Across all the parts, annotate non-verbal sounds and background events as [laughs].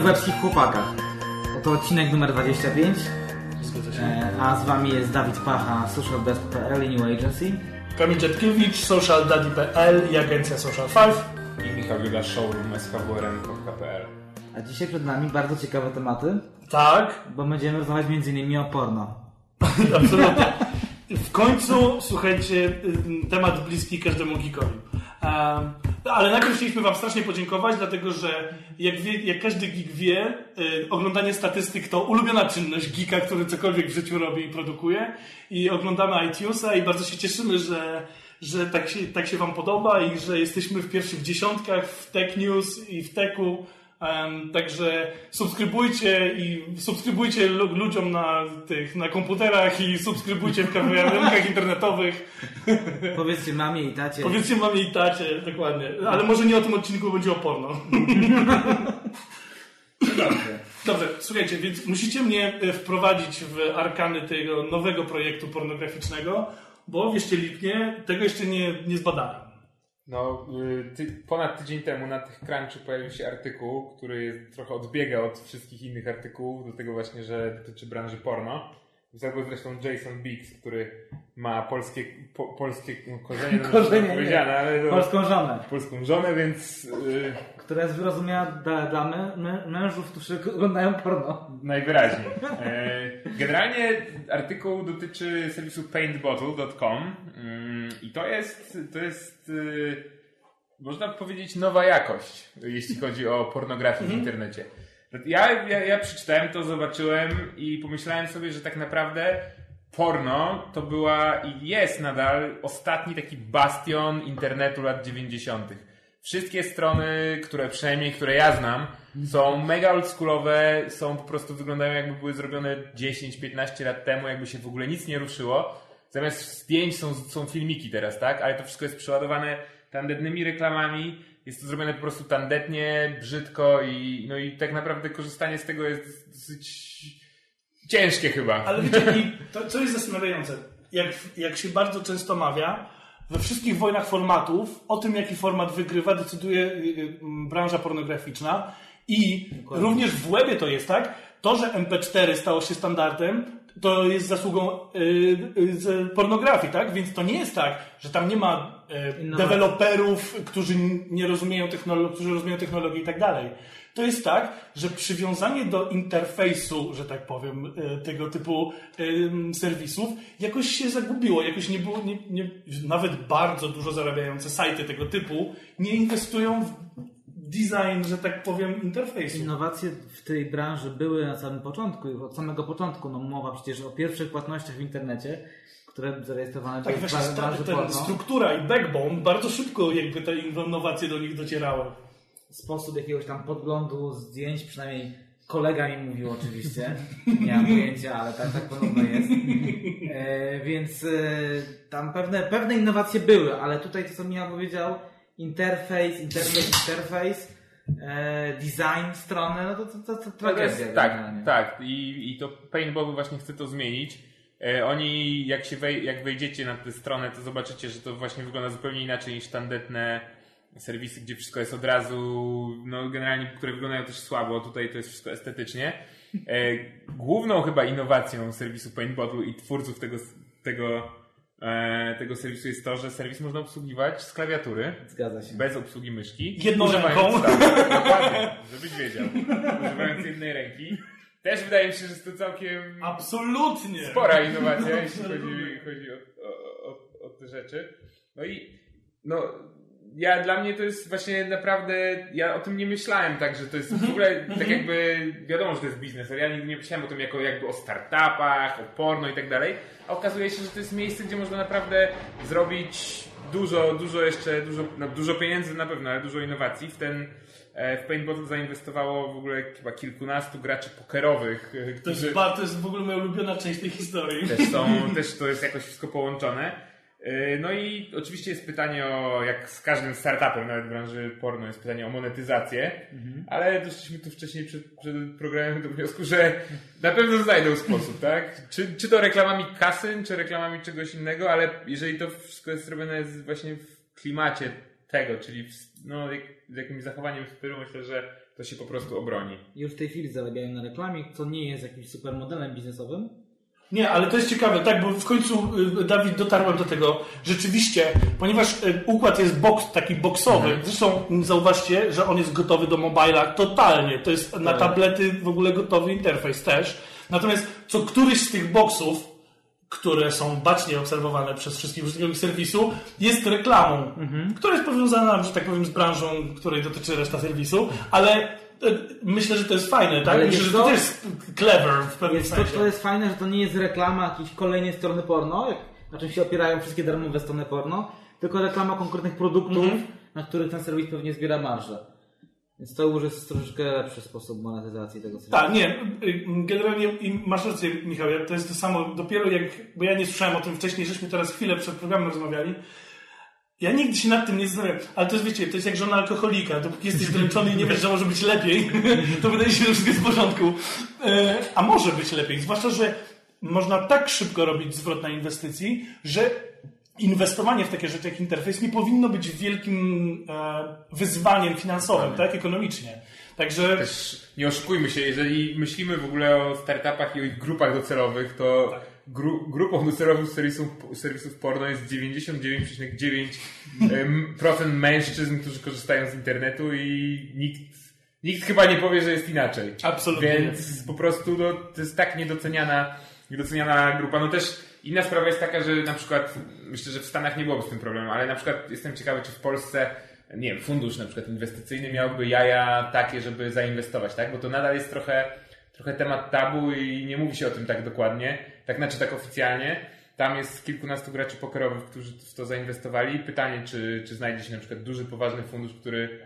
W Łebskich Chłopakach. Oto odcinek numer 25. Zgadza się. E, a z wami jest Dawid Pacha, socialdesk.pl i New Agency. Kamil Dziadkiewicz, socialdaddy.pl i agencja Social 5. I Michał Juda Showroom skWRM.pl A dzisiaj przed nami bardzo ciekawe tematy, Tak, bo będziemy rozmawiać m.in. o porno. [laughs] absolutnie. W końcu, słuchajcie, y, temat bliski każdemu geekowi. Um, ale najpierw chcieliśmy Wam strasznie podziękować, dlatego że jak, wie, jak każdy geek wie, y, oglądanie statystyk to ulubiona czynność geeka, który cokolwiek w życiu robi i produkuje. I oglądamy iTunesa i bardzo się cieszymy, że, że tak, się, tak się Wam podoba i że jesteśmy w pierwszych dziesiątkach w Tech News i w Techu. Um, także subskrybujcie i subskrybujcie lu- ludziom na tych na komputerach i subskrybujcie w kawiarenkach internetowych. [laughs] Powiedzcie mamie i tacie. Powiedzcie mamie i tacie, dokładnie. Ale może nie o tym odcinku, będzie o porno. Dobrze. Dobrze, słuchajcie, więc musicie mnie e, wprowadzić w arkany tego nowego projektu pornograficznego, bo wierzcie lipnie, tego jeszcze nie, nie zbadałem. No, y, ty, ponad tydzień temu na tych crunchu pojawił się artykuł, który trochę odbiega od wszystkich innych artykułów, do tego właśnie, że dotyczy branży porno. Zabył zresztą Jason Biggs, który ma polskie, po, polskie korzenie, [laughs] Korzenie, nie. powiedziane, ale to, Polską żonę, polską żonę, więc y, która jest wyrozumiała dla, dla mę, mę, mężów, którzy oglądają porno. Najwyraźniej. E, Generalnie artykuł dotyczy serwisu paintbottle.com mm, i to jest, to jest y, można powiedzieć nowa jakość, jeśli chodzi o pornografię w internecie. Ja, ja, ja przeczytałem to, zobaczyłem i pomyślałem sobie, że tak naprawdę porno to była i jest nadal ostatni taki bastion internetu lat 90. Wszystkie strony, które przynajmniej które ja znam, są mega oldschoolowe, są po prostu wyglądają jakby były zrobione 10-15 lat temu, jakby się w ogóle nic nie ruszyło. Zamiast zdjęć są, są filmiki teraz, tak? Ale to wszystko jest przeładowane tandetnymi reklamami. Jest to zrobione po prostu tandetnie, brzydko i, no i tak naprawdę korzystanie z tego jest dosyć ciężkie chyba. Ale wiecie, [laughs] to, co jest zastanawiające, jak, jak się bardzo często mawia, we wszystkich wojnach formatów o tym, jaki format wygrywa, decyduje y, y, branża pornograficzna i również w webie to jest tak, to, że MP4 stało się standardem, to jest zasługą y, y, z pornografii, tak? Więc to nie jest tak, że tam nie ma. Deweloperów, którzy nie rozumieją technologii, którzy rozumieją technologię i tak dalej. To jest tak, że przywiązanie do interfejsu, że tak powiem, y, tego typu ym, serwisów jakoś się zagubiło, jakoś nie było, nie, nie, nawet bardzo dużo zarabiające sajty tego typu nie inwestują w design, że tak powiem, interfejsu. Innowacje w tej branży były na samym początku, od samego początku. No, mowa przecież o pierwszych płatnościach w internecie, które zarejestrowane Tak, były właśnie ten, porno. struktura i backbone bardzo szybko jakby te innowacje do nich docierały. sposób jakiegoś tam podglądu zdjęć, przynajmniej kolega mi mówił oczywiście, [laughs] nie mam pojęcia, ale tak, tak podobno jest. E, więc e, tam pewne, pewne innowacje były, ale tutaj to co Michał powiedział, interfejs, interfejs, interfejs, e, design strony, no to, to, to, to tragedia. generalnie. tak, tak. I, I to Paintball właśnie chce to zmienić. E, oni, jak, się wej, jak wejdziecie na tę stronę, to zobaczycie, że to właśnie wygląda zupełnie inaczej niż tandetne serwisy, gdzie wszystko jest od razu, no generalnie, które wyglądają też słabo. Tutaj to jest wszystko estetycznie. E, główną chyba innowacją serwisu Paintbottle i twórców tego, tego, e, tego serwisu jest to, że serwis można obsługiwać z klawiatury. Zgadza się. Bez obsługi myszki. Jedną Używając- ręką. Tak, dokładnie, żebyś wiedział. Używając jednej ręki. Też wydaje mi się, że jest to całkiem Absolutnie! spora innowacja, jeśli chodzi, chodzi o, o, o, o te rzeczy. No i no, ja, dla mnie to jest właśnie naprawdę, ja o tym nie myślałem tak, że to jest w ogóle tak jakby, wiadomo, że to jest biznes, ale ja nigdy nie myślałem o tym jako jakby o startupach, o porno i tak dalej, a okazuje się, że to jest miejsce, gdzie można naprawdę zrobić dużo, dużo jeszcze, dużo, no, dużo pieniędzy na pewno, ale dużo innowacji. W ten, w Paintball zainwestowało w ogóle chyba kilkunastu graczy pokerowych, e, To jest, którzy to jest w ogóle moja ulubiona część tej historii. też są, [laughs] też to jest jakoś wszystko połączone. Yy, No i oczywiście jest pytanie o, jak z każdym startupem, nawet w branży porno, jest pytanie o monetyzację, ale doszliśmy tu wcześniej przed, przed programem do wniosku, że na pewno znajdą sposób, tak? Czy, czy to reklamami kasyn, czy reklamami czegoś innego, ale jeżeli to wszystko jest zrobione właśnie w klimacie tego, czyli w, no, jak, z jakimś zachowaniem stylu, myślę, że to się po prostu obroni. Już w tej chwili zarabiają na reklamie, co nie jest jakimś super modelem biznesowym. Nie, ale to jest ciekawe, tak, bo w końcu y, Dawid dotarłem do tego, rzeczywiście, ponieważ y, układ jest box, taki boxowy, zresztą m, zauważcie, że on jest gotowy do mobila totalnie, to jest na Tak. tablety w ogóle gotowy interfejs też, natomiast co któryś z tych boxów, które są bacznie obserwowane przez wszystkich użytkowników serwisu, jest reklamą, która jest powiązana, że tak powiem, z branżą, której dotyczy reszta serwisu, ale y, myślę, że to jest fajne, tak? Ale Myślę, że to też jest clever w pewnym Jest to, sensie. to jest fajne, że to nie jest reklama jakiejś kolejnej strony porno, jak, na czym się opierają wszystkie darmowe strony porno, tylko reklama konkretnych produktów, Mhm. na których ten serwis pewnie zbiera marżę. Więc to już jest troszeczkę lepszy sposób monetyzacji tego serwisu. Tak, nie. y, Generalnie masz rację, Michał. To jest to samo. Dopiero jak. Bo ja nie słyszałem o tym wcześniej, żeśmy teraz chwilę przed programem rozmawiali. Ja nigdy się nad tym nie zastanawiam. Ale to jest, wiecie, to jest jak żona alkoholika. Dopóki jesteś dręczony i nie wiesz, że może być lepiej, [laughs] to wydaje się, że wszystko jest w porządku. E, A może być lepiej. Zwłaszcza, że można tak szybko robić zwrot na inwestycji, że inwestowanie w takie rzeczy jak interfejs nie powinno być wielkim e, wyzwaniem finansowym, tak? Ekonomicznie. Także. Też nie oszukujmy się, jeżeli myślimy w ogóle o startupach i o ich grupach docelowych, to Tak. gru, grupą docelową serwisów, serwisów porno jest 99,9% mężczyzn, którzy korzystają z internetu i nikt, nikt chyba nie powie, że jest inaczej. Absolutnie. Więc po prostu no, to jest tak niedoceniana, niedoceniana grupa. No też inna sprawa jest taka, że na przykład myślę, że w Stanach nie byłoby z tym problemu, ale na przykład jestem ciekawy, czy w Polsce nie wiem, fundusz na przykład inwestycyjny miałby jaja takie, żeby zainwestować, tak? Bo to nadal jest trochę, trochę temat tabu i nie mówi się o tym tak dokładnie, tak znaczy tak oficjalnie. Tam jest kilkunastu graczy pokerowych, którzy w to zainwestowali. Pytanie, czy, czy znajdzie się na przykład duży, poważny fundusz, który,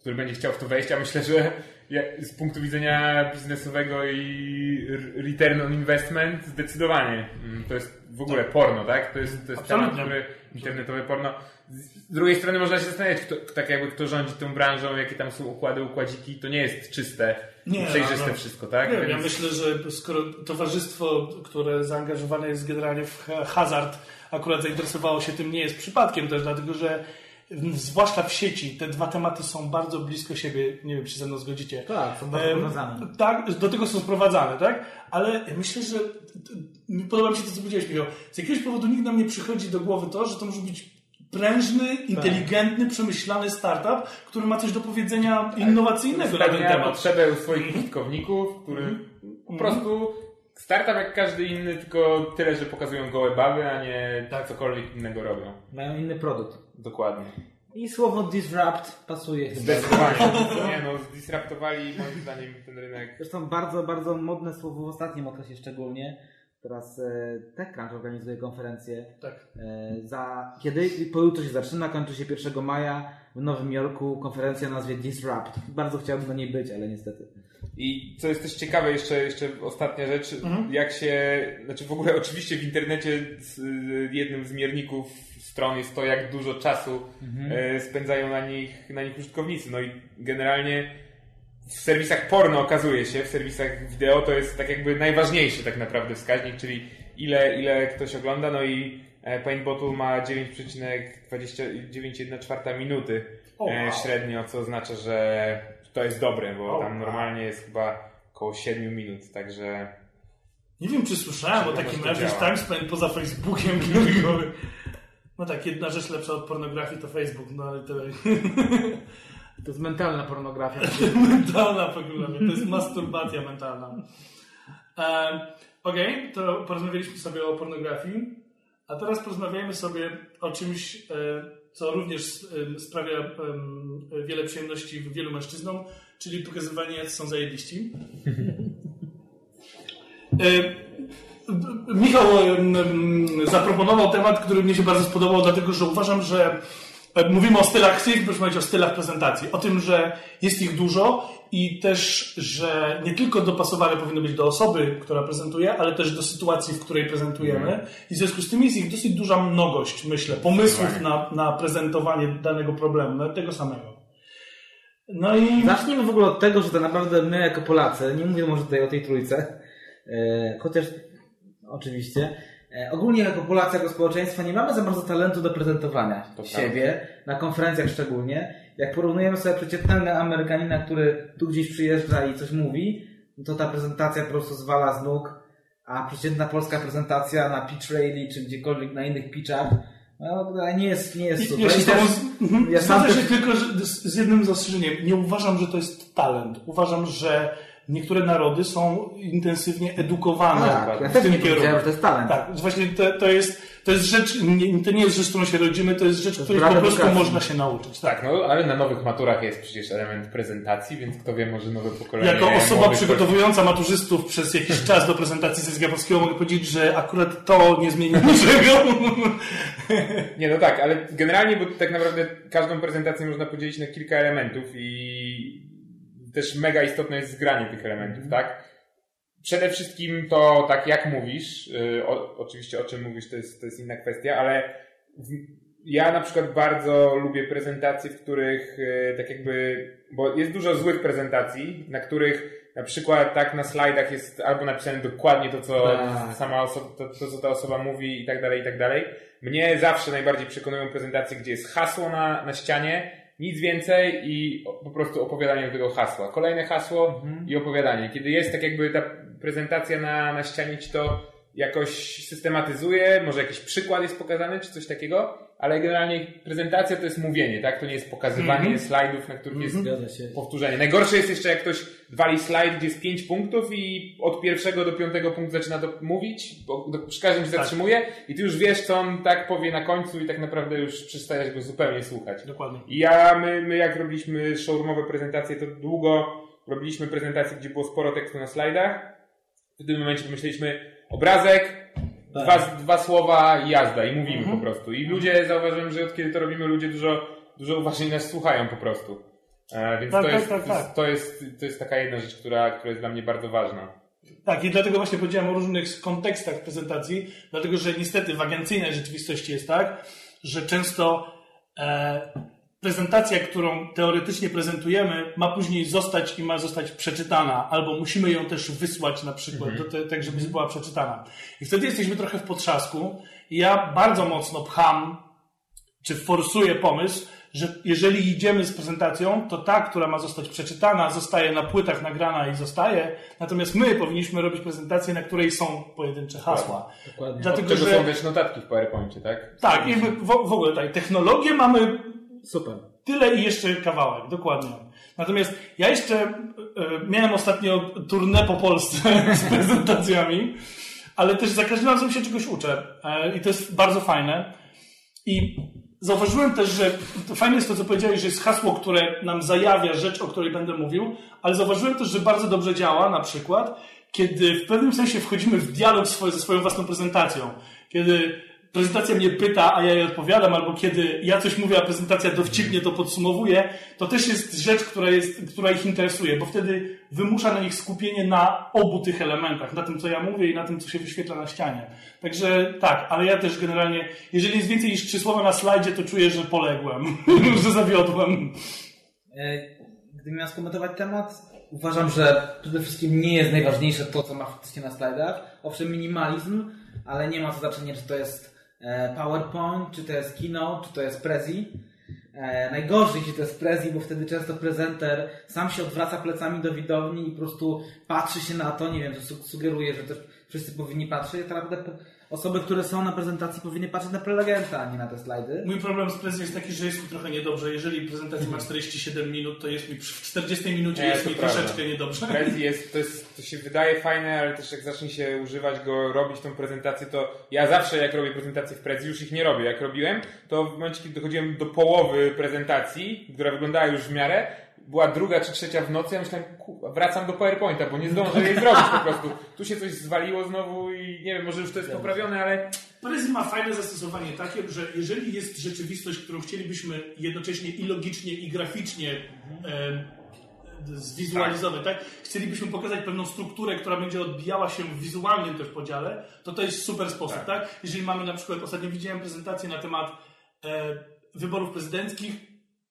który będzie chciał w to wejść. Ja myślę, że ja- z punktu widzenia biznesowego i return on investment zdecydowanie. Mm, To jest w ogóle porno, tak? To jest, to jest temat, który internetowe porno. Z drugiej strony można się zastanawiać, kto, tak jakby kto rządzi tą branżą, jakie tam są układy, układziki. To nie jest czyste, Nie, przejrzyste no, no. wszystko, tak? Nie, ja Więc- myślę, że skoro towarzystwo, które zaangażowane jest generalnie w ha- hazard, akurat zainteresowało się tym, nie jest przypadkiem też, dlatego że zwłaszcza w sieci te dwa tematy są bardzo blisko siebie. Nie wiem, czy ze mną zgodzicie. Tak, są bardzo Em, powiązane. Tak, do tego są sprowadzane, tak? Ale myślę, że podoba mi się to, co powiedziałeś, Michał. Z jakiegoś powodu nigdy nam nie przychodzi do głowy to, że to może być prężny, inteligentny, przemyślany startup, który ma coś do powiedzenia innowacyjnego na ten temat. potrzebę swoich użytkowników, który po prostu startup jak każdy inny, tylko tyle, że pokazują gołe baby, a nie tak cokolwiek innego robią. Mają inny produkt. Dokładnie. I słowo disrupt pasuje. Zdecydowanie. nie no, zdisruptowali moim zdaniem ten rynek. Zresztą bardzo, bardzo modne słowo w ostatnim okresie szczególnie. Teraz e, TechCrunch organizuje konferencję. Tak. E, za, kiedy pojutrze się zaczyna, kończy się 1 maja w Nowym Jorku konferencja o nazwie Disrupt. Bardzo chciałbym na niej być, ale niestety. I co jest też ciekawe, jeszcze, jeszcze ostatnia rzecz, jak się, znaczy w ogóle oczywiście w internecie jednym z mierników stron jest to, jak dużo czasu e, spędzają na nich, na nich użytkownicy. No i generalnie w serwisach porno okazuje się, w serwisach wideo to jest tak jakby najważniejszy tak naprawdę wskaźnik, czyli ile, ile ktoś ogląda, no i e, Paint Bottle ma 9,29,1 minuty O, e, wow. średnio, co oznacza, że to jest dobre, bo O, tam normalnie jest chyba około 7 minut, także Nie wiem, czy słyszałem o takim działa. time spend poza Facebookiem. [laughs] No tak, jedna rzecz lepsza od pornografii to Facebook, no ale to [laughs] To jest mentalna pornografia. [laughs] mentalna pornografia, to jest masturbacja mentalna. E, Okej, to porozmawialiśmy sobie o pornografii, a teraz porozmawiajmy sobie o czymś, e, co również sprawia wiele przyjemności wielu mężczyznom, czyli pokazywanie, jak są zajebiści. [laughs] E, Michał zaproponował temat, który mnie się bardzo spodobał, dlatego że uważam, że mówimy o stylach, chcieliśmy porozmawiać o stylach prezentacji, o tym, że jest ich dużo i też, że nie tylko dopasowane powinny być do osoby, która prezentuje, ale też do sytuacji, w której prezentujemy. I w związku z tym jest ich dosyć duża mnogość, myślę, pomysłów na, na prezentowanie danego problemu, tego samego. No i... Zacznijmy w ogóle od tego, że tak naprawdę my jako Polacy, nie mówię może tutaj o tej trójce, e, chociaż oczywiście, e, ogólnie jako Polacy, jako społeczeństwo nie mamy za bardzo talentu do prezentowania To siebie, na konferencjach szczególnie. Jak porównujemy sobie przeciętnego Amerykanina, który tu gdzieś przyjeżdża i coś mówi, no to ta prezentacja po prostu zwala z nóg, a przeciętna polska prezentacja na pitch rally czy gdziekolwiek na innych pitchach, no nie jest, nie jest super. Ja się też- mhm. ja sam też- tylko że z, z jednym zastrzeżeniem. Nie uważam, że to jest talent. Uważam, że niektóre narody są intensywnie edukowane Tak, ja w tym kierunku. że to jest talent. Tak, właśnie to, to, jest, to jest rzecz, nie, to nie jest rzecz, którą się rodzimy, to jest rzecz, jest której po prostu edukacji. można się nauczyć. Tak. Tak, no ale na nowych maturach jest przecież element prezentacji, więc kto wie, może nowe pokolenie. Jako osoba przygotowująca maturzystów przez jakiś czas do prezentacji z języka polskiego mogę powiedzieć, że akurat to nie zmieni [laughs] niczego. Nie, no tak, ale generalnie, bo tak naprawdę każdą prezentację można podzielić na kilka elementów i też mega istotne jest zgranie tych elementów, tak? Przede wszystkim to tak jak mówisz, y, o, oczywiście o czym mówisz to jest, to jest inna kwestia, ale w, ja na przykład bardzo lubię prezentacje, w których y, tak jakby, bo jest dużo złych prezentacji, na których na przykład tak na slajdach jest albo napisane dokładnie to, co Tak. sama osoba, to, to, co ta osoba mówi i tak dalej, i tak dalej. Mnie zawsze najbardziej przekonują prezentacje, gdzie jest hasło na, na ścianie, nic więcej i po prostu opowiadanie tego hasła. Kolejne hasło i opowiadanie. Kiedy jest tak jakby ta prezentacja na, na ścianie ci to jakoś systematyzuje, może jakiś przykład jest pokazany, czy coś takiego, ale generalnie prezentacja to jest mówienie, tak? To nie jest pokazywanie slajdów, na których jest Zgadza się. powtórzenie. Najgorsze jest jeszcze, jak ktoś wali slajd, gdzie jest pięć punktów i od pierwszego do piątego punktu zaczyna to mówić, bo do, przy każdym się Tak. zatrzymuje i ty już wiesz, co on tak powie na końcu i tak naprawdę już przestajesz go zupełnie słuchać. Dokładnie. I ja, my, my jak robiliśmy showroomowe prezentacje, to długo robiliśmy prezentacje, gdzie było sporo tekstu na slajdach. W tym momencie pomyśleliśmy, obrazek, Tak. dwa, dwa słowa i jazda i mówimy Mhm. po prostu. I ludzie, zauważyłem, że od kiedy to robimy, ludzie dużo, dużo uważniej nas słuchają po prostu. E, więc Tak, to, tak, jest, tak, to, jest, tak. to, jest, to jest taka jedna rzecz, która, która jest dla mnie bardzo ważna. Tak, i dlatego właśnie powiedziałem o różnych kontekstach prezentacji, dlatego że niestety w agencyjnej rzeczywistości jest tak, że często e, prezentacja, którą teoretycznie prezentujemy, ma później zostać i ma zostać przeczytana, albo musimy ją też wysłać na przykład, do te, tak żeby była przeczytana. I wtedy jesteśmy trochę w potrzasku i ja bardzo mocno pcham, czy forsuję pomysł, że jeżeli idziemy z prezentacją, to ta, która ma zostać przeczytana, zostaje na płytach nagrana i zostaje, natomiast my powinniśmy robić prezentację, na której są pojedyncze hasła. Dokładnie. Dlatego, Od czego że są też notatki w PowerPoincie, tak? tak, jakby w, w ogóle tak, technologię mamy Super. tyle i jeszcze kawałek, dokładnie. Natomiast ja jeszcze e, miałem ostatnio tournée po Polsce [laughs] z prezentacjami, ale też za każdym razem się czegoś uczę e, i to jest bardzo fajne. I zauważyłem też, że fajne jest to, co powiedziałeś, że jest hasło, które nam zajawia rzecz, o której będę mówił, ale zauważyłem też, że bardzo dobrze działa na przykład, kiedy w pewnym sensie wchodzimy w dialog swoje, ze swoją własną prezentacją. Kiedy prezentacja mnie pyta, a ja jej odpowiadam, albo kiedy ja coś mówię, a prezentacja dowcipnie to podsumowuje, to też jest rzecz, która, jest, która ich interesuje, bo wtedy wymusza na nich skupienie na obu tych elementach, na tym, co ja mówię i na tym, co się wyświetla na ścianie. Także tak, ale ja też generalnie, jeżeli jest więcej niż trzy słowa na slajdzie, to czuję, że poległem, [laughs] że zawiodłem. E, Gdybym miał skomentować temat, uważam, że przede wszystkim nie jest najważniejsze to, co ma faktycznie na slajdach. Owszem, minimalizm, ale nie ma to znaczenia, czy to jest PowerPoint, czy to jest Keynote, czy to jest Prezi. E, najgorzej, jeśli to jest Prezi, bo wtedy często prezenter sam się odwraca plecami do widowni i po prostu patrzy się na to, nie wiem, to su- sugeruje, że też wszyscy powinni patrzeć. Tak naprawdę osoby, które są na prezentacji powinny patrzeć na prelegenta, a nie na te slajdy. Mój problem z prezentacji jest taki, że jest mi trochę niedobrze. Jeżeli prezentacja ma 47 minut, to jest mi w 40 minucie Nie, jest mi prawda. troszeczkę niedobrze. Prezi jest, to, jest, to się wydaje fajne, ale też jak zacznie się używać go, robić tą prezentację, to ja zawsze jak robię prezentacje w Prezi, już ich nie robię. Jak robiłem, to w momencie, kiedy dochodziłem do połowy prezentacji, która wyglądała już w miarę, była druga czy trzecia w nocy, ja myślałem, wracam do PowerPointa, bo nie zdążę jej zrobić po prostu. Tu się coś zwaliło znowu i nie wiem, może już to jest poprawione, ale Prezi ma fajne zastosowanie takie, że jeżeli jest rzeczywistość, którą chcielibyśmy jednocześnie i logicznie, i graficznie e, zwizualizować, tak. Chcielibyśmy pokazać pewną strukturę, która będzie odbijała się w wizualnym też podziale, to to jest super sposób, tak? Jeżeli mamy na przykład, ostatnio widziałem prezentację na temat e, wyborów prezydenckich,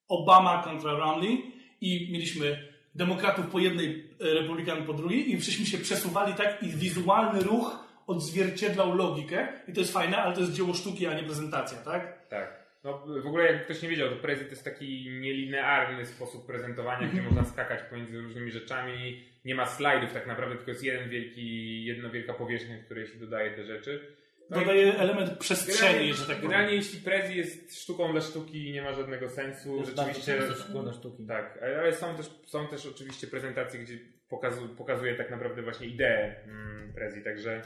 Obama kontra Romney i mieliśmy demokratów po jednej, e, republikanów po drugiej i wszyscy się przesuwali tak i wizualny ruch odzwierciedlał logikę i to jest fajne, ale to jest dzieło sztuki, a nie prezentacja, tak? Tak. No, w ogóle jak ktoś nie wiedział, to Prezi to jest taki nielinearny sposób prezentowania, gdzie można skakać pomiędzy różnymi rzeczami. Nie ma slajdów tak naprawdę, tylko jest jeden wielki, jedna wielka powierzchnia, w której się dodaje te rzeczy. No Dodaje element przestrzeni, generalnie, że tak powiem. generalnie jeśli Prezi jest sztuką dla sztuki i nie ma żadnego sensu, Jest rzeczywiście... bardzo często szkoda sztuki. Tak, ale są też, są też oczywiście prezentacje, gdzie pokazu, pokazuje tak naprawdę właśnie ideę mm, Prezi, także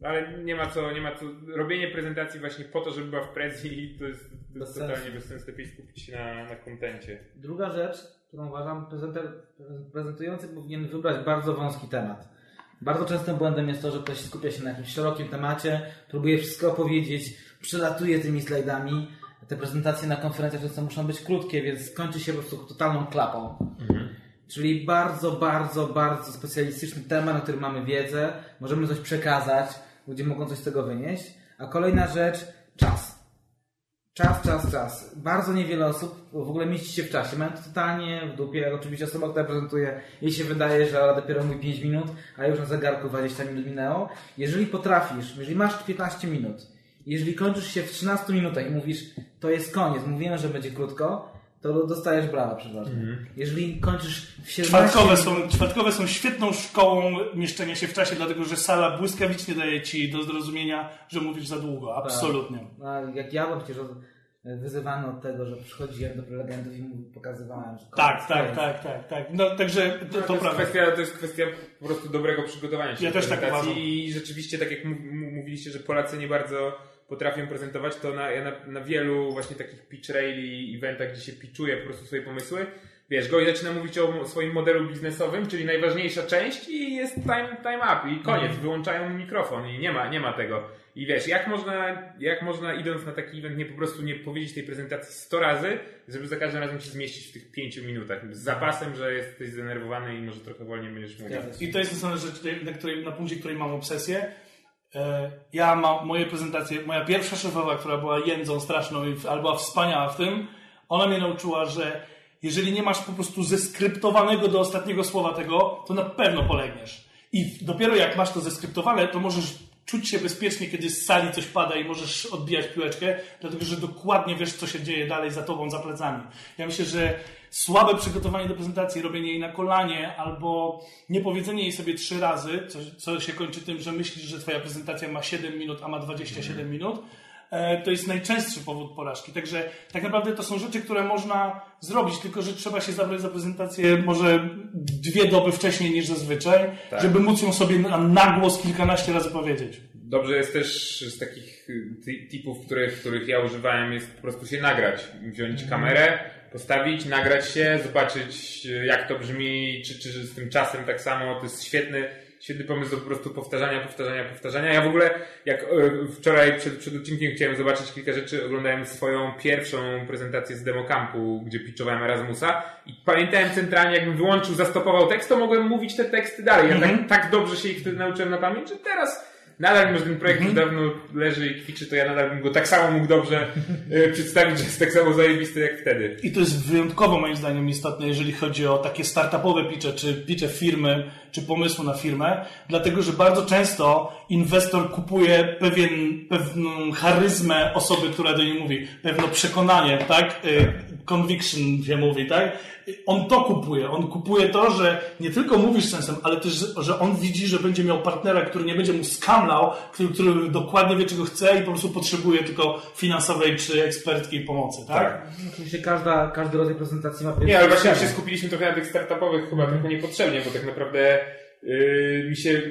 no ale nie ma co, nie ma co, robienie prezentacji właśnie po to, żeby była w Prezi, to jest, to Bez totalnie sensu. bez sensu, lepiej skupić się na, na kontencie. Druga rzecz, którą uważam, prezenter, prezentujący powinien wybrać bardzo wąski temat. Bardzo częstym błędem jest to, że ktoś skupia się na jakimś szerokim temacie, próbuje wszystko opowiedzieć, przelatuje tymi slajdami. Te prezentacje na konferencjach często muszą być krótkie, więc kończy się po prostu totalną klapą. Czyli bardzo, bardzo, bardzo specjalistyczny temat, na którym mamy wiedzę, możemy coś przekazać, ludzie mogą coś z tego wynieść. A kolejna rzecz, czas. Czas, czas, czas. Bardzo niewiele osób w ogóle mieści się w czasie. Mają to totalnie w dupie. Oczywiście osoba, która prezentuje, jej się wydaje, że dopiero mówi 5 minut, a już na zegarku 20 minut minęło. Jeżeli potrafisz, jeżeli masz 15 minut, jeżeli kończysz się w 13 minutach i mówisz, to jest koniec, mówiłem, że będzie krótko, to dostajesz brawa przeważnie. Jeżeli kończysz w 17 Czwartkowe są, czwartkowe są świetną szkołą mieszczenia się w czasie, dlatego że sala błyskawicznie daje ci do zrozumienia, że mówisz za długo. Absolutnie. A jak ja byłem przecież od- wyzywany od tego, że przychodziłem do prelegentów i mu pokazywałem, że Tak, tak, tak, tak, tak. No także to, No, to to, jest kwestia, to jest kwestia po prostu dobrego przygotowania się Ja też tak uważam. i rzeczywiście tak jak mówiliście, że Polacy nie bardzo potrafią prezentować, to na, ja na, na wielu właśnie takich pitch raili, eventach, gdzie się pitchuje po prostu swoje pomysły, wiesz, gość zaczyna mówić o swoim modelu biznesowym, czyli najważniejsza część i jest time, time up i koniec, Mhm. wyłączają mikrofon i nie ma, nie ma tego. I wiesz, jak można, jak można idąc na taki event nie po prostu nie powiedzieć tej prezentacji 100 razy, żeby za każdym razem się zmieścić w tych 5 minutach, z zapasem, że jesteś zdenerwowany i może trochę wolniej będziesz mówił. I to jest następna rzecz, na, której, na punkcie, której mam obsesję. E, Ja mam moje prezentacje, moja pierwsza szefowa, która była jędzą straszną albo była wspaniała w tym, ona mnie nauczyła, że jeżeli nie masz po prostu zeskryptowanego do ostatniego słowa tego, to na pewno polegniesz. I dopiero jak masz to zeskryptowane, to możesz czuć się bezpiecznie, kiedy z sali coś pada i możesz odbijać piłeczkę, dlatego że dokładnie wiesz, co się dzieje dalej za tobą, za plecami. Ja myślę, że słabe przygotowanie do prezentacji, robienie jej na kolanie albo nie powiedzenie jej sobie trzy razy, co, co się kończy tym, że myślisz, że twoja prezentacja ma 7 minut, a ma 27 minut, to jest najczęstszy powód porażki. Także tak naprawdę to są rzeczy, które można zrobić, tylko że trzeba się zabrać za prezentację może dwie doby wcześniej niż zazwyczaj, Tak. żeby móc ją sobie na, głos kilkanaście razy powiedzieć. Dobrze jest też z takich y, tipów, których, których ja używałem, jest po prostu się nagrać. Wziąć kamerę, postawić, nagrać się, zobaczyć y, jak to brzmi, czy, czy z tym czasem tak samo. To jest świetny, świetny pomysł do po prostu powtarzania, powtarzania, powtarzania. Ja w ogóle, jak y, wczoraj przed, przed odcinkiem chciałem zobaczyć kilka rzeczy, oglądałem swoją pierwszą prezentację z democampu, gdzie pitchowałem Erasmusa i pamiętałem centralnie, jakbym wyłączył, zastopował tekst, to mogłem mówić te teksty dalej. Ja tak, tak dobrze się ich wtedy nauczyłem na pamięć, że teraz Nadal mimo, że ten projekt już dawno leży i kwiczy, to ja nadal bym go tak samo mógł dobrze e, przedstawić, że jest tak samo zajebisty jak wtedy. I to jest wyjątkowo moim zdaniem istotne, jeżeli chodzi o takie startupowe pitche, czy pitche firmy, czy pomysłu na firmę, dlatego że bardzo często inwestor kupuje pewien, pewną charyzmę osoby, która do niej mówi, pewne przekonanie, tak? Y, Conviction się mówi, tak? On to kupuje. On kupuje to, że nie tylko mówisz sensem, ale też, że- on widzi, że będzie miał partnera, który nie będzie mu skamlał, który, który dokładnie wie, czego chce i po prostu potrzebuje tylko finansowej czy eksperckiej pomocy, tak? Tak. Oczywiście każda, każdy rodzaj prezentacji ma Nie, ale właśnie się skupiliśmy trochę na tych startupowych chyba trochę niepotrzebnie, bo tak naprawdę yy, mi się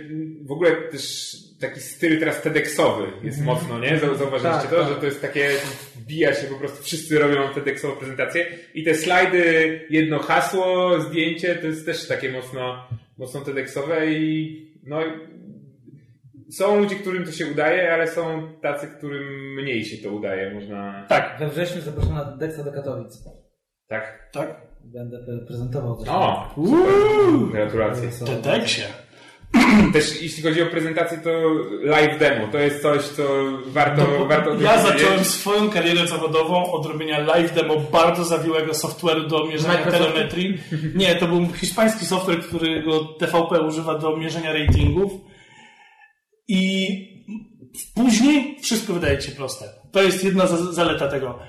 w ogóle też taki styl teraz TEDxowy jest mocno, nie? Zau- Zauważyliście Tak, to, tak. że to jest takie, wbija się po prostu, wszyscy robią TEDxową prezentację i te slajdy, jedno hasło, zdjęcie, to jest też takie mocno, mocno TEDxowe i no są ludzie, którym to się udaje, ale są tacy, którym mniej się to udaje, można... Tak, We wrześniu zapraszam na Dexa do Katowic. Tak. tak. Będę pre- prezentował coś. O! Gratulacje. Są- TEDxie. [clears throat] Też jeśli chodzi o prezentację, to live demo. To jest coś, co warto, warto No, Ja wiedzieć. zacząłem swoją karierę zawodową od robienia live demo bardzo zawiłego software'u do mierzenia Microsoft? telemetrii. Nie, to był hiszpański software, którego TVP używa do mierzenia ratingów. I później wszystko wydaje ci się proste. To jest jedna za- zaleta tego.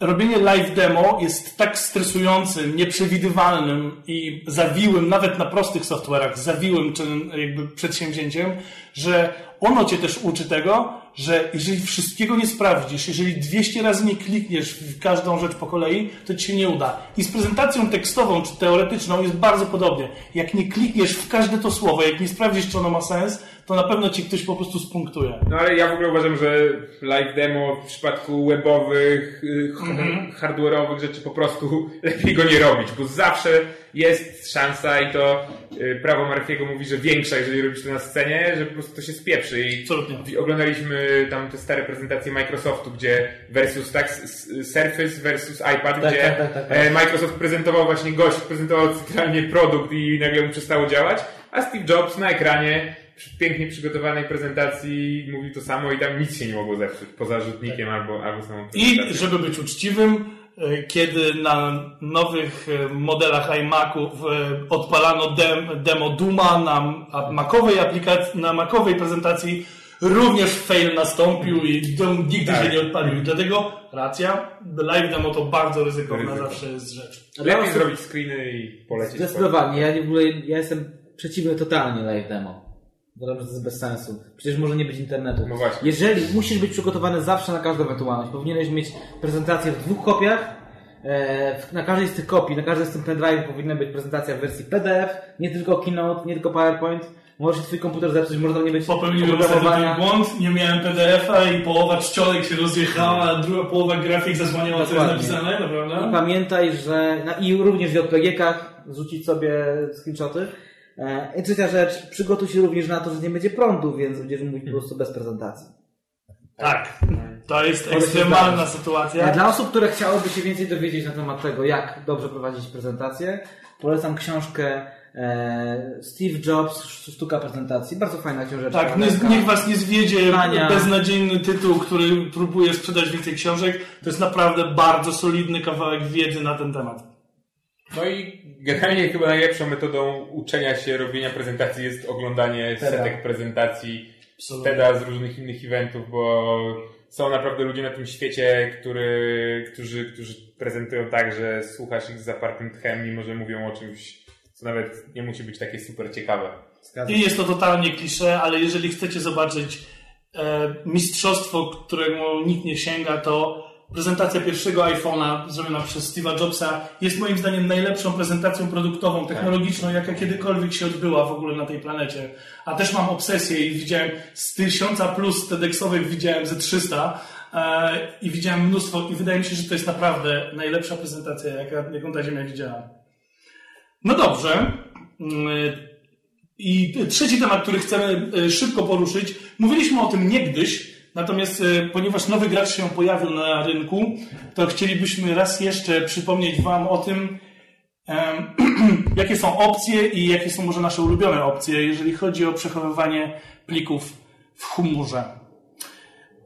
Robienie live demo jest tak stresującym, nieprzewidywalnym i zawiłym, nawet na prostych software'ach, zawiłym czyn, jakby przedsięwzięciem, że ono cię też uczy tego, że jeżeli wszystkiego nie sprawdzisz, jeżeli 200 razy nie klikniesz w każdą rzecz po kolei, to ci się nie uda. I z prezentacją tekstową czy teoretyczną jest bardzo podobnie. Jak nie klikniesz w każde to słowo, jak nie sprawdzisz, czy ono ma sens, to na pewno ci ktoś po prostu spunktuje. No ale ja w ogóle uważam, że live demo w przypadku webowych, ch- Mhm. hardware'owych rzeczy po prostu [laughs] lepiej go nie robić, bo zawsze jest szansa i to y, prawo Murphy'ego mówi, że większa, jeżeli robisz to na scenie, że prostu to się spieprzy. I Absolutnie. i oglądaliśmy tam te stare prezentacje Microsoftu, gdzie versus tak, Surface versus iPad, gdzie tak, tak, tak, tak. e, Microsoft prezentował właśnie gość, prezentował centralnie produkt i nagle mu przestało działać, a Steve Jobs na ekranie przy pięknie przygotowanej prezentacji mówił to samo i tam nic się nie mogło zepsuć, poza rzutnikiem albo, albo samą I prezentacją. żeby być uczciwym, kiedy na nowych e, modelach iMaców odpalano dem, demo Duma na macowej aplikacji, na macowej prezentacji, również fail nastąpił i Doom nigdy Tak. się nie odpalił. I dlatego racja, live demo to bardzo ryzykowna Ryzyko. zawsze jest rzecz. Lepiej zrobić screeny i polecieć. Zdecydowanie. Ja, nie, w ogóle, ja jestem przeciwny totalnie live demo. Uważam, że to jest bez sensu. Przecież może nie być internetu. No właśnie. Jeżeli musisz być przygotowany zawsze na każdą ewentualność, powinieneś mieć prezentację w dwóch kopiach. E, na każdej z tych kopii, na każdej z tych pendrive powinna być prezentacja w wersji PDF, nie tylko Keynote, nie tylko PowerPoint. Możesz twój komputer zepsuć, może tam nie być Popełniłem ten błąd, nie miałem PDF-a i połowa czcionek się rozjechała, a druga połowa grafik zasłaniała, co jest napisane, I naprawdę? pamiętaj, że no i również w JPG-kach zrzucić sobie screenshoty. E, I trzecia rzecz, przygotuj się również na to, że nie będzie prądu, więc będziesz mówić po prostu bez prezentacji. Tak. To jest ekstremalna sytuacja. E, Dla osób, które chciałyby się więcej dowiedzieć na temat tego, jak dobrze prowadzić prezentację, polecam książkę e, Steve Jobs, Sztuka prezentacji. Bardzo fajna książeczka. Tak, nie, niech was nie zwiedzie Ania. beznadziejny tytuł, który próbuje sprzedać więcej książek. To jest naprawdę bardzo solidny kawałek wiedzy na ten temat. No i generalnie chyba najlepszą metodą uczenia się robienia prezentacji jest oglądanie Teda. setek prezentacji Absolutnie. TEDa z różnych innych eventów, bo są naprawdę ludzie na tym świecie, który, którzy, którzy prezentują tak, że słuchasz ich z zapartym tchem, mimo że mówią o czymś, co nawet nie musi być takie super ciekawe. Zgadzam I jest to totalnie klisze, ale jeżeli chcecie zobaczyć e, mistrzostwo, którego nikt nie sięga, to prezentacja pierwszego iPhone'a zrobiona przez Steve'a Jobsa jest moim zdaniem najlepszą prezentacją produktową, technologiczną, jaka kiedykolwiek się odbyła w ogóle na tej planecie. A też mam obsesję i widziałem z tysiąca plus TEDxowych widziałem ze 300 e, i widziałem mnóstwo i wydaje mi się, że to jest naprawdę najlepsza prezentacja, jaka, jaką ta Ziemia widziała. No dobrze. Mm, i trzeci temat, który chcemy e, szybko poruszyć. Mówiliśmy o tym niegdyś, natomiast e, ponieważ nowy gracz się pojawił na rynku, to chcielibyśmy raz jeszcze przypomnieć Wam o tym, [clears throat] jakie są opcje i jakie są może nasze ulubione opcje, jeżeli chodzi o przechowywanie plików w chmurze.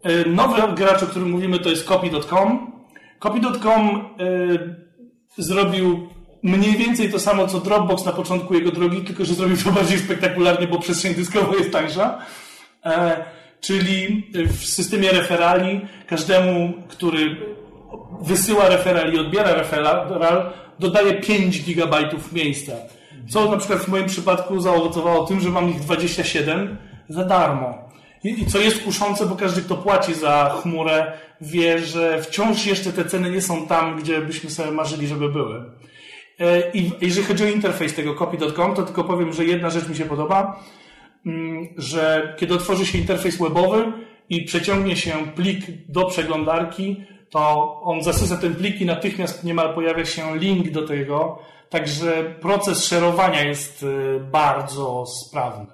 E, Nowy gracz, o którym mówimy, to jest copy.com. Copy.com e, zrobił mniej więcej to samo, co Dropbox na początku jego drogi, tylko że zrobił to bardziej spektakularnie, bo przestrzeń dyskowa jest tańsza. Czyli w systemie referali każdemu, który wysyła referal i odbiera referal, dodaje 5 gigabajtów miejsca. Co na przykład w moim przypadku zaowocowało tym, że mam ich 27 za darmo. I, co jest kuszące, bo każdy, kto płaci za chmurę, wie, że wciąż jeszcze te ceny nie są tam, gdzie byśmy sobie marzyli, żeby były. E, I jeżeli chodzi o interfejs tego copy.com, to tylko powiem, że jedna rzecz mi się podoba, że kiedy otworzy się interfejs webowy i przeciągnie się plik do przeglądarki, to on zasysa ten plik i natychmiast niemal pojawia się link do tego, także proces szerowania jest y, bardzo sprawny.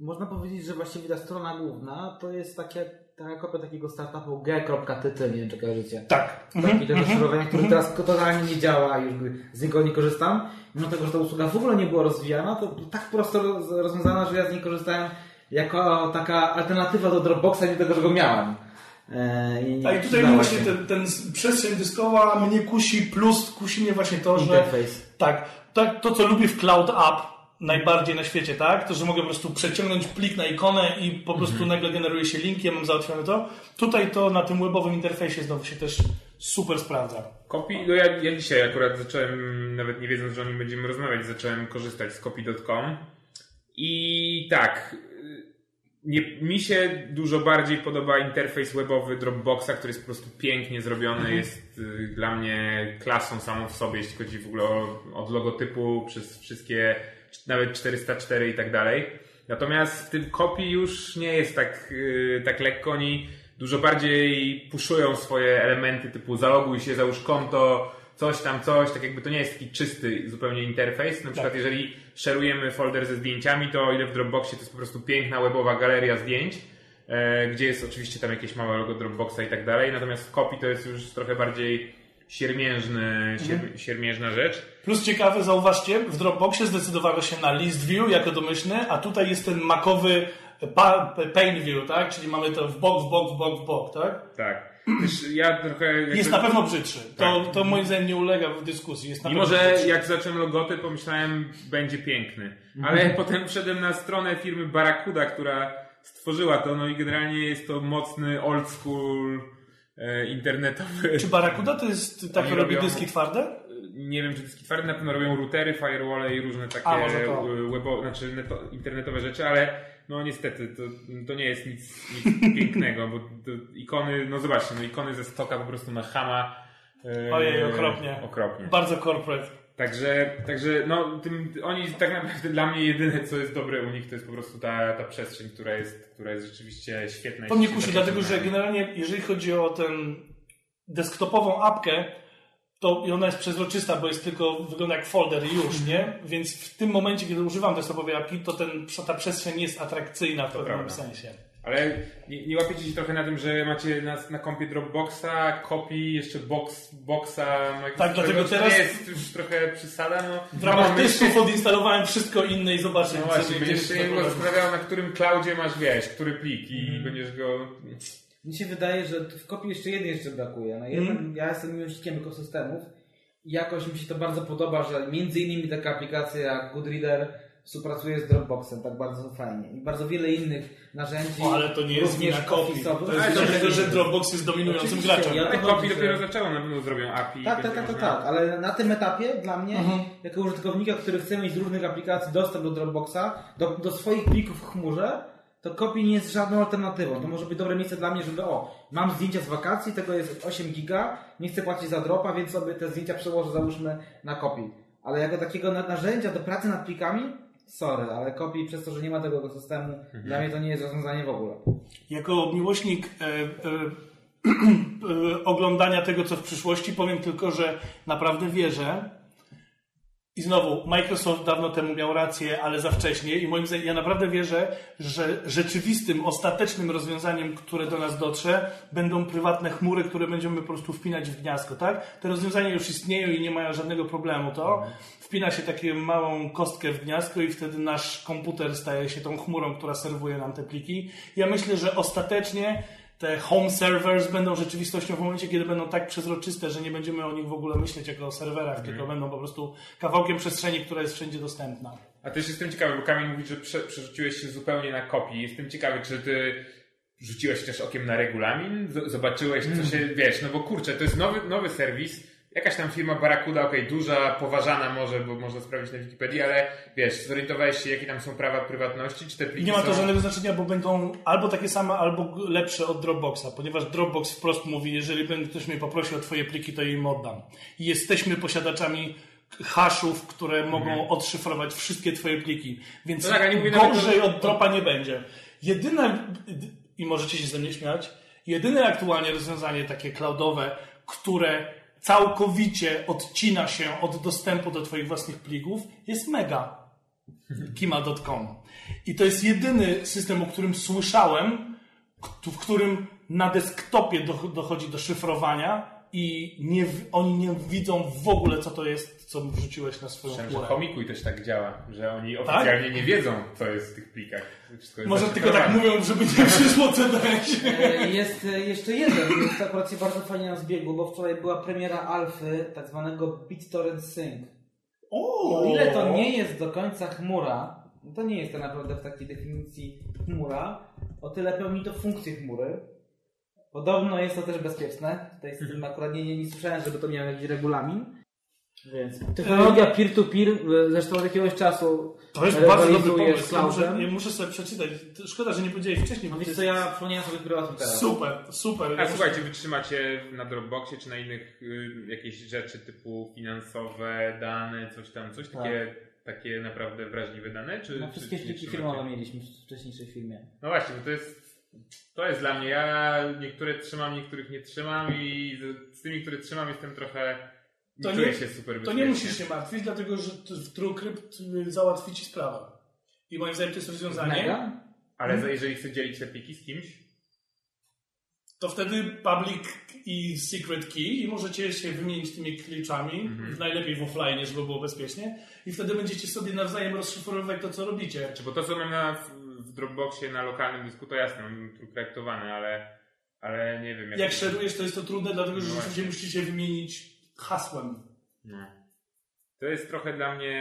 Można powiedzieć, że właściwie ta strona główna to jest takie, taka kopia takiego startupu g.tyty, nie wiem czy kojarzycie. Tak. Taki ten sterowania, który teraz totalnie nie działa, już z niego nie korzystam. Mimo tego, że ta usługa w ogóle nie była rozwijana, to tak prosto roz- rozwiązana, że ja z niej korzystałem jako taka alternatywa do Dropboxa, nie tego, że go miałem. A i tutaj przydała właśnie ten, ten przestrzeń dyskowa mnie kusi, plus kusi mnie właśnie to, że interfejs. Tak, tak, to co lubię w Cloud App, najbardziej na świecie, tak? To, że mogę po prostu przeciągnąć plik na ikonę i po prostu nagle generuje się link, ja mam załatwione to. Tutaj to na tym webowym interfejsie znowu się też super sprawdza. Copy, no ja, ja dzisiaj akurat zacząłem, nawet nie wiedząc, że o nim będziemy rozmawiać, zacząłem korzystać z copy.com i tak, nie, mi się dużo bardziej podoba interfejs webowy Dropboxa, który jest po prostu pięknie zrobiony, Mhm. jest y, dla mnie klasą samą w sobie, jeśli chodzi w ogóle o, od logotypu przez wszystkie, nawet 404 i tak dalej. Natomiast w tym copy już nie jest tak, y, tak lekko, oni dużo bardziej puszują swoje elementy typu zaloguj się, załóż konto, coś tam, coś, tak jakby to nie jest taki czysty zupełnie interfejs. Na przykład jeżeli szerujemy folder ze zdjęciami, to o ile w Dropboxie to jest po prostu piękna webowa galeria zdjęć, e, gdzie jest oczywiście tam jakieś małe logo Dropboxa i tak dalej, natomiast w copy to jest już trochę bardziej siermiężny, sier, siermiężna rzecz. Plus ciekawe, zauważcie, w Dropboxie zdecydowano się na list view jako domyślny, a tutaj jest ten makowy pa, pane view, tak? Czyli mamy to w bok, w bok, w bok, w bok, tak? Tak. Ja trochę... jakby- Jest na pewno brzydszy. To, Tak. to moim zdaniem nie ulega w dyskusji. Jest na Mimo, że brzydszy. jak zacząłem logotyp, pomyślałem, będzie piękny. Ale [laughs] potem wszedłem na stronę firmy Barracuda, która stworzyła to, no i generalnie jest to mocny old school internetowy. Czy Barracuda to jest Oni robi dyski twarde? Nie wiem, czy dyski twarde, na pewno robią routery, firewall i różne takie A, e, webo, znaczy neto, internetowe rzeczy, ale no niestety to, to nie jest nic, nic [laughs] pięknego, bo ikony, no zobaczcie, no ikony ze stoka po prostu na chama. e, Ojej, okropnie. Okropnie. Bardzo corporate. Także, także no, tym, oni tak naprawdę dla mnie jedyne, co jest dobre u nich, to jest po prostu ta, ta przestrzeń, która jest, która jest rzeczywiście świetna. To mnie kusi, dlatego że generalnie jeżeli chodzi o ten desktopową apkę, to i ona jest przezroczysta, bo jest tylko, wygląda jak folder i już, nie? Więc w tym momencie, kiedy używam desktopowej apki, to ten, ta przestrzeń jest atrakcyjna w pewnym prawda. sensie. Ale nie, nie łapiecie się trochę na tym, że macie na, na kompie Dropboxa, kopii, jeszcze box, boxa. Tak, dlatego teraz- jest już trochę przesada, no. W ramach no, testów odinstalowałem wszystko inne i zobaczę, No właśnie, gdzie będziesz się zastanawiał, na którym cloudzie masz, wiesz, który plik i Mhm. będziesz go... Mi się wydaje, że w kopii jeszcze jednej jeszcze brakuje. No jeden, Mhm. Ja jestem miłośnikiem ekosystemów i jakoś mi się to bardzo podoba, że między innymi taka aplikacja jak Goodreader współpracuje z Dropboxem tak bardzo fajnie. I bardzo wiele innych narzędzi. O, ale to nie jest wina kopii. To jest Ale wina tego, że Dropbox jest dominującym Oczywiście, graczem. ja- Ale to kopii chodzi, dopiero zaczęło, na pewno zrobią API. Tak, tak, tak, tak, można- tak, ale na tym etapie dla mnie, Mhm. jako użytkownika, który chce mieć z różnych aplikacji dostęp do Dropboxa, do, do swoich plików w chmurze, to kopii nie jest żadną alternatywą. To może być dobre miejsce dla mnie, żeby o, mam zdjęcia z wakacji, tego jest 8 giga, nie chcę płacić za dropa, więc sobie te zdjęcia przełożę, załóżmy, na kopii. Ale jako takiego na- narzędzia do pracy nad plikami, sorry, ale kopii przez to, że nie ma tego ekosystemu, dla mnie to nie jest rozwiązanie w ogóle. Jako miłośnik e, e, [clears throat] e, oglądania tego, co w przyszłości, powiem tylko, że naprawdę wierzę. I znowu, Microsoft dawno temu miał rację, ale za wcześnie. I moim zdaniem, ja naprawdę wierzę, że rzeczywistym, ostatecznym rozwiązaniem, które do nas dotrze, będą prywatne chmury, które będziemy po prostu wpinać w gniazdko, tak? Te rozwiązania już istnieją i nie mają żadnego problemu. To wpina się taką małą kostkę w gniazdko i wtedy nasz komputer staje się tą chmurą, która serwuje nam te pliki. Ja myślę, że ostatecznie te home servers będą rzeczywistością w momencie, kiedy będą tak przezroczyste, że nie będziemy o nich w ogóle myśleć jako o serwerach, tylko będą po prostu kawałkiem przestrzeni, która jest wszędzie dostępna. A też jestem ciekawy, bo Kamil mówi, że prze, przerzuciłeś się zupełnie na kopii. Jestem ciekawy, czy ty rzuciłeś też okiem na regulamin? Zobaczyłeś, co się, wiesz, no bo kurczę, to jest nowy, nowy serwis. Jakaś tam firma Barracuda, okej, duża, poważana może, bo można sprawdzić na Wikipedii, ale wiesz, zorientowałeś się, jakie tam są prawa prywatności, czy te pliki nie ma to są... żadnego znaczenia, bo będą albo takie same, albo lepsze od Dropboxa, ponieważ Dropbox wprost mówi, jeżeli ktoś mnie poprosił o twoje pliki, to im oddam. I jesteśmy posiadaczami haszów, które mogą odszyfrować wszystkie twoje pliki. Więc No tak, gorzej od dropa nie będzie. Jedyne, i możecie się ze mnie śmiać, jedyne aktualnie rozwiązanie takie cloudowe, które całkowicie odcina się od dostępu do twoich własnych plików, jest Mega. Kima.com. I to jest jedyny system, o którym słyszałem, w którym na desktopie do- dochodzi do szyfrowania i nie, oni nie widzą w ogóle, co to jest, co wrzuciłeś na swoją że chmurę. komikuj też tak działa, że oni oficjalnie nie wiedzą, co jest w tych plikach. Może tylko tak mówią, żeby nie przyszło CDS. E, Jest e, jeszcze jeden, jest to akurat się bardzo fajnie nam zbiegło, bo wczoraj była premiera alfy tak zwanego BitTorrent Sync. O, O ile to nie jest do końca chmura, no to nie jest to naprawdę w takiej definicji chmura, o tyle pełni to funkcję chmury. Podobno jest to też bezpieczne. Tutaj z tym akurat nie, nie, nie słyszałem, żeby to miało jakiś regulamin. Więc technologia peer-to-peer, e, zresztą od jakiegoś czasu To jest bardzo dobry pomysł. Ja muszę, ja muszę sobie przeczytać. Szkoda, że nie powiedziałeś wcześniej. No wiesz to co, ja przypomniałem sobie dopiero o tym teraz. Super, super. A Ja słuchajcie, wy trzymacie na Dropboxie czy na innych y, jakieś rzeczy typu finansowe, dane, coś tam, coś takie, takie naprawdę wrażliwe dane? Czy, No, czy, wszystkie czy pliki firmowe mieliśmy w wcześniejszej filmie. No właśnie, bo to jest, to jest dla mnie. Ja niektóre trzymam, niektórych nie trzymam i z, z tymi, które trzymam jestem trochę, nie To czuję nie- się super To nie musisz się martwić, dlatego że w TrueCrypt y, załatwi ci sprawę. I moim zdaniem to jest rozwiązanie. Mega? Ale za, jeżeli chcę dzielić te pliki z kimś, To wtedy public i secret key i możecie się wymienić tymi kluczami, Mhm. najlepiej w offline, żeby było bezpiecznie. I wtedy będziecie sobie nawzajem rozszyfrowywać to, co robicie. czy bo to co mam na, w, Dropboxie na lokalnym dysku, to jasne, mam projektowane, ale, ale nie wiem. Jak szerujesz, to jest to trudne, dlatego że No rzeczywiście musicie wymienić hasłem. No. To jest trochę dla mnie,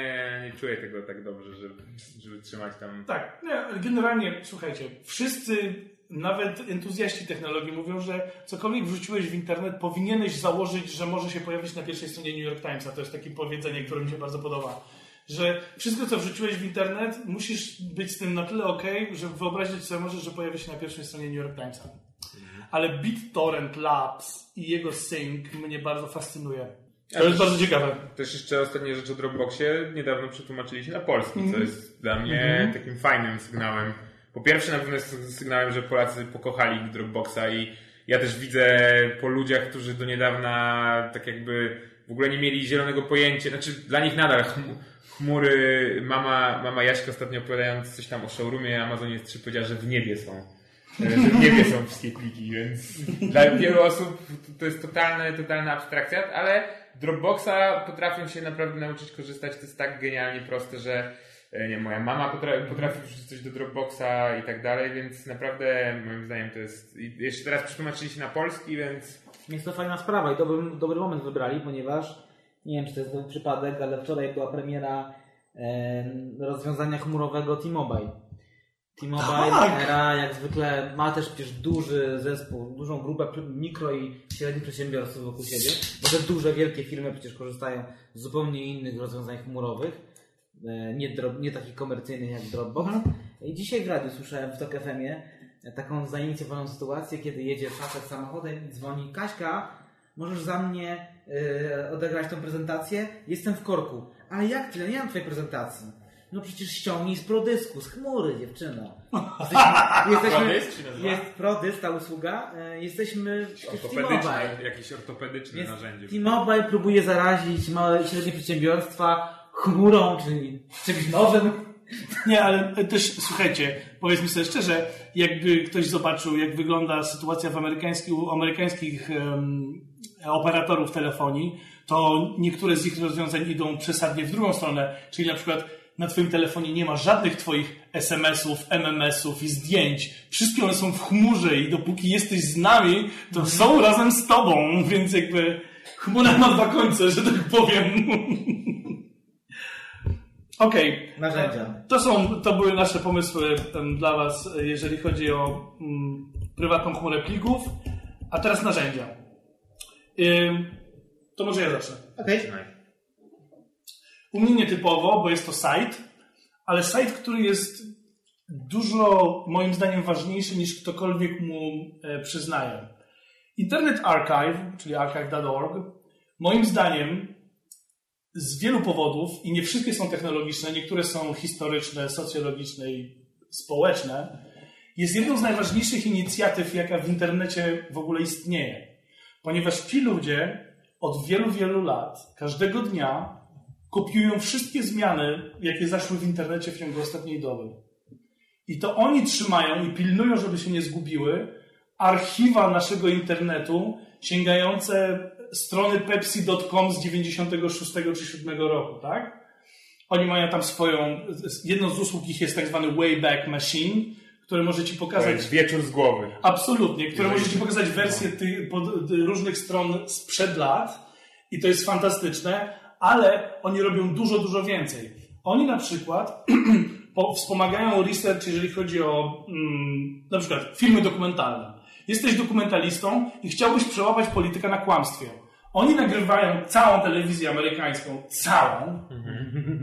nie czuję tego tak dobrze, żeby, żeby trzymać tam. Tak, nie, generalnie, słuchajcie, wszyscy, nawet entuzjaści technologii mówią, że cokolwiek wrzuciłeś w internet, powinieneś założyć, że może się pojawić na pierwszej stronie New York Timesa. To jest takie powiedzenie, które mi się bardzo podoba. Że wszystko, co wrzuciłeś w internet, musisz być z tym na tyle ok, żeby wyobrazić sobie możesz, że pojawi się na pierwszej stronie New York Timesa. Ale BitTorrent Labs i jego sync mnie bardzo fascynuje. To jest bardzo ciekawe. Też jeszcze ostatnia rzecz o Dropboxie, niedawno przetłumaczyli się na polski, co jest dla mnie Mhm. takim fajnym sygnałem. Po pierwsze na pewno jest sygnałem, że Polacy pokochali Dropboxa i ja też widzę po ludziach, którzy do niedawna tak jakby w ogóle nie mieli zielonego pojęcia, znaczy dla nich nadal chmu- chmury, mama, mama Jaśka ostatnio opowiadając coś tam o showroomie Amazonie 3 powiedziała, że w niebie są. E, Że w niebie są wszystkie pliki, więc dla wielu osób to jest totalne, totalna abstrakcja, ale Dropboxa potrafią się naprawdę nauczyć korzystać. To jest tak genialnie proste, że nie, moja mama potrafi, potrafi wrzucić coś do Dropboxa i tak dalej, więc naprawdę moim zdaniem to jest. i Jeszcze teraz przetłumaczyli się na polski, więc Jest to fajna sprawa i dobry, dobry moment wybrali, ponieważ nie wiem, czy to jest dobry przypadek, ale wczoraj była premiera e, rozwiązania chmurowego T-Mobile. T-Mobile Tak! era jak zwykle ma też przecież duży zespół, dużą grupę mikro i średnich przedsiębiorców wokół siebie, bo te duże, wielkie firmy przecież korzystają z zupełnie innych rozwiązań chmurowych, e, nie, dro, nie takich komercyjnych jak Dropbox. I dzisiaj w radiu słyszałem w TOK FM-ie taką zainicjowaną sytuację, kiedy jedzie facet samochodem i dzwoni Kaśka, możesz za mnie e, odegrać tą prezentację? Jestem w korku. Ale jak ty? Ja nie mam twojej prezentacji. No przecież ściągnij z prodysku, z chmury, dziewczyno. Jesteśmy, [laughs] jesteśmy, Prodysk jest Prodys, ta usługa. E, jesteśmy ortopedyczne, jakieś ortopedyczne Jest narzędzie. T-Mobile próbuje zarazić małe i średnie przedsiębiorstwa chmurą, czyli czymś nowym. Nie, ale też słuchajcie, powiedzmy sobie szczerze, jakby ktoś zobaczył, jak wygląda sytuacja w amerykańskich, u amerykańskich em, operatorów telefonii, to niektóre z ich rozwiązań idą przesadnie w drugą stronę. Czyli na przykład na Twoim telefonie nie ma żadnych Twoich SMS-ów, MMS-ów i zdjęć. Wszystkie one są w chmurze i dopóki jesteś z nami, to są razem z Tobą, więc jakby chmura ma dwa końce, że tak powiem. Okej. Narzędzia. To są, to były nasze pomysły dla Was, jeżeli chodzi o mm, prywatną chmurę plików. A teraz narzędzia. Ym, to może ja zacznę. Okej. Trzymaj. U mnie nietypowo, bo jest to site, ale site, który jest dużo, moim zdaniem, ważniejszy niż ktokolwiek mu e, przyznaje. Internet Archive, czyli archive.org, moim zdaniem z wielu powodów, i nie wszystkie są technologiczne, niektóre są historyczne, socjologiczne i społeczne, jest jedną z najważniejszych inicjatyw, jaka w internecie w ogóle istnieje. Ponieważ ci ludzie od wielu, wielu lat, każdego dnia kopiują wszystkie zmiany, jakie zaszły w internecie w ciągu ostatniej doby. I to oni trzymają i pilnują, żeby się nie zgubiły, archiwa naszego internetu sięgające strony pepsi.com z 96 czy 7 roku, tak? Oni mają tam swoją, jedną z usług ich jest tak zwany Wayback Machine, które może ci pokazać wieczór z głowy. Absolutnie, które Jeżeli- może Ci pokazać wersję ty, pod, różnych stron sprzed lat i to jest fantastyczne, ale oni robią dużo, dużo więcej. Oni na przykład [clears throat] po- wspomagają research, jeżeli chodzi o mm, na przykład filmy dokumentalne. Jesteś dokumentalistą i chciałbyś przełapać politykę na kłamstwie. Oni nagrywają całą telewizję amerykańską, całą,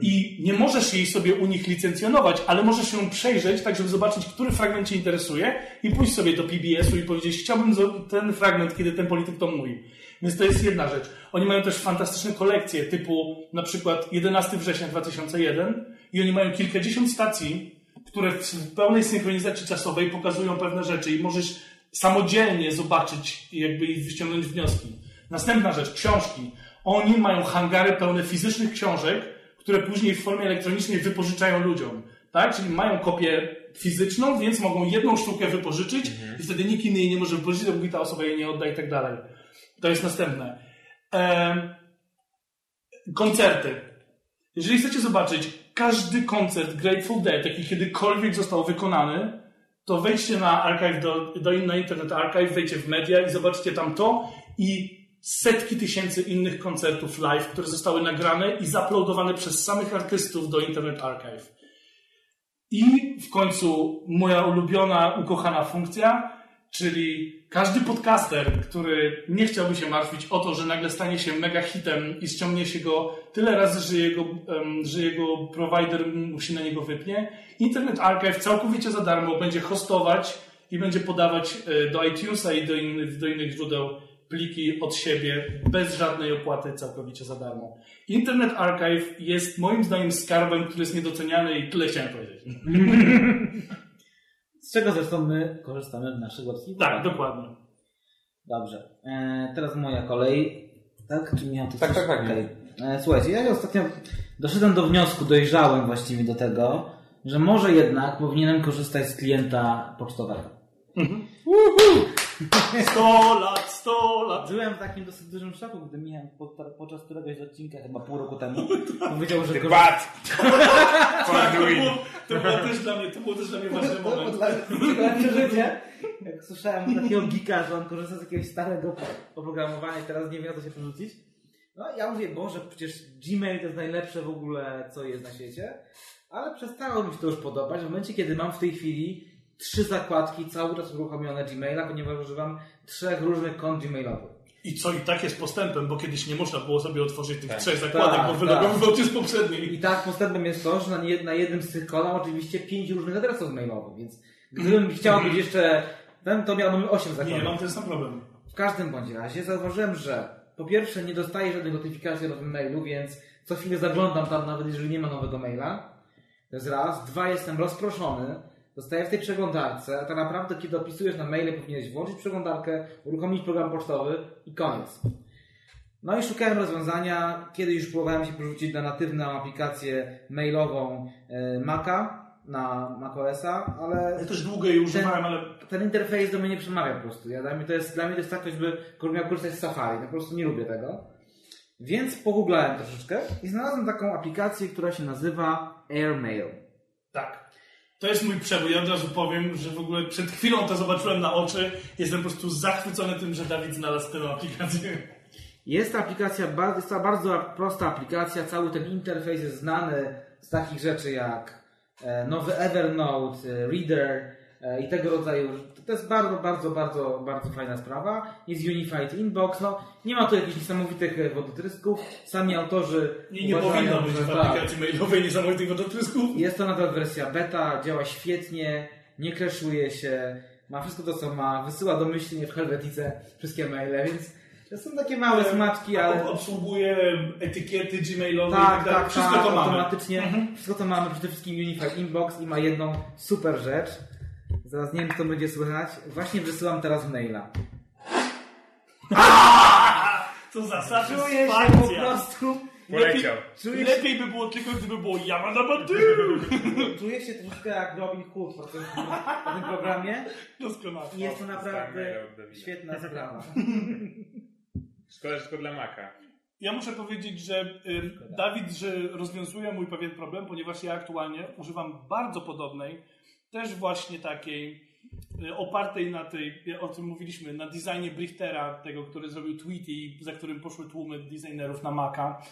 i nie możesz jej sobie u nich licencjonować, ale możesz ją przejrzeć, tak żeby zobaczyć, który fragment Cię interesuje i pójść sobie do PBS-u i powiedzieć, chciałbym ten fragment, kiedy ten polityk to mówi. Więc to jest jedna rzecz. Oni mają też fantastyczne kolekcje, typu na przykład 11 września 2001 i oni mają kilkadziesiąt stacji, które w pełnej synchronizacji czasowej pokazują pewne rzeczy i możesz samodzielnie zobaczyć jakby i wyciągnąć wnioski. Następna rzecz, książki. Oni mają hangary pełne fizycznych książek, które później w formie elektronicznej wypożyczają ludziom. Tak? Czyli mają kopię fizyczną, więc mogą jedną sztukę wypożyczyć i wtedy nikt inny jej nie może wypożyczyć, dopóki ta osoba jej nie odda i tak dalej. To jest następne. Em, koncerty. Jeżeli chcecie zobaczyć każdy koncert Grateful Dead, jaki kiedykolwiek został wykonany, to wejdźcie na archive do, do na Internet Archive, wejdźcie w media i zobaczcie tam to i setki tysięcy innych koncertów live, które zostały nagrane i zaploadowane przez samych artystów do Internet Archive. I w końcu moja ulubiona, ukochana funkcja, czyli każdy podcaster, który nie chciałby się martwić o to, że nagle stanie się mega hitem i ściągnie się go tyle razy, że jego, że jego provider musi na niego wypnie. Internet Archive całkowicie za darmo będzie hostować i będzie podawać e, do iTunesa i do innych, do innych źródeł pliki od siebie bez żadnej opłaty całkowicie za darmo. Internet Archive jest moim zdaniem skarbem, który jest niedoceniany i tyle chciałem powiedzieć. [laughs] Z czego zresztą my korzystamy w naszych webskich Tak, dokładnie. Dobrze. E, teraz moja kolej. Tak? Czy miałem to Tak, coś? tak, tak. Okej. E, słuchajcie, ja ostatnio doszedłem do wniosku, dojrzałem właściwie do tego, że może jednak powinienem korzystać z klienta pocztowego. 100 lat, 100 lat. Byłem w takim dosyć dużym szoku, gdy Michał pod, podczas któregoś odcinka, chyba pół roku temu, [laughs] powiedział, że The korzysta... bat! [laughs] For Tak, to było, to było też dla mnie, to było też dla mnie ważny To było moment. dla dla przeżycie. Jak słyszałem od takiego geeka, że on korzysta z jakiegoś starego oprogramowania i teraz nie wie, na co się przerzucić. No ja mówię, Boże, przecież Gmail to jest najlepsze w ogóle, co jest na świecie. Ale przestało mi się to już podobać w momencie, kiedy mam w tej chwili trzy zakładki cały czas uruchomione Gmaila, ponieważ używam trzech różnych kont Gmailowych. I co i tak jest postępem, bo kiedyś nie można było sobie otworzyć tych trzech zakładek, Tak, bo tak. wylogowywał cię z poprzedniej. I tak postępem jest to, że na, nie, na jednym z tych kolon oczywiście pięć różnych adresów mailowych, więc gdybym chciał być jeszcze ten, to miałbym osiem zakładek. Nie, mam ten sam problem. W każdym bądź razie zauważyłem, że po pierwsze nie dostaję żadnej notyfikacji o nowym mailu, więc co chwilę zaglądam tam, nawet jeżeli nie ma nowego maila. To jest raz. Dwa, jestem rozproszony. Dostaję w tej przeglądarce, a tak naprawdę kiedy opisujesz na maile powinieneś włączyć przeglądarkę, uruchomić program pocztowy i koniec. No i szukałem rozwiązania. Kiedyś już próbowałem się przerzucić na natywną aplikację mailową e, Maca, na macOSa, ale Ja też długo jej używałem, ale ten interfejs do mnie nie przemawia po prostu. Ja, dla, mnie to jest, dla mnie to jest tak, jakby miał korzystać z Safari. Ja po prostu nie lubię tego. Więc pogooglałem troszeczkę i znalazłem taką aplikację, która się nazywa Airmail. tak. To jest mój przebój. Ja od razu powiem, że w ogóle przed chwilą to zobaczyłem na oczy. Jestem po prostu zachwycony tym, że Dawid znalazł tę aplikację. Jest aplikacja, jest to bardzo prosta aplikacja. Cały ten interfejs jest znany z takich rzeczy jak e, nowy Evernote, e, Reader e, i tego rodzaju. To jest bardzo, bardzo, bardzo, bardzo fajna sprawa. Jest Unified Inbox. No, nie ma tu jakichś niesamowitych e, wodotrysków. Sami autorzy Nie, nie uważają, powinno być że w tak. aplikacji mailowej niesamowitych wodotrysków. Jest to nadal wersja beta, działa świetnie, nie crashuje się, ma wszystko to, co ma, wysyła domyślnie w Helvetice wszystkie maile, więc to są takie małe smaczki, ale... Obsługuje etykiety gmailowe i Tak, tak tak, Wszystko tak, to mamy. automatycznie. Wszystko to mamy, przede wszystkim Unified Inbox i ma jedną super rzecz. Zaraz nie wiem, to będzie słychać. Właśnie wysyłam teraz maila. [laughs] Co za Czuję się po satysfakcja. prostu... Poleciał. Czuję się, Lepiej by było tylko, gdyby było Yamadabadu. [laughs] czuję się troszkę jak Robin Hood w tym, programie Doskonale. i jest to Dostałem naprawdę maila od Dawida. świetna sprawa. [laughs] Szkoda, że tylko dla Maca. Ja muszę powiedzieć, że y, Dawid, że rozwiązuje mój pewien problem, ponieważ ja aktualnie używam bardzo podobnej, też właśnie takiej y, opartej na tej, o czym mówiliśmy, na designie Brichtera, tego, który zrobił Tweety, za którym poszły tłumy designerów na Maca.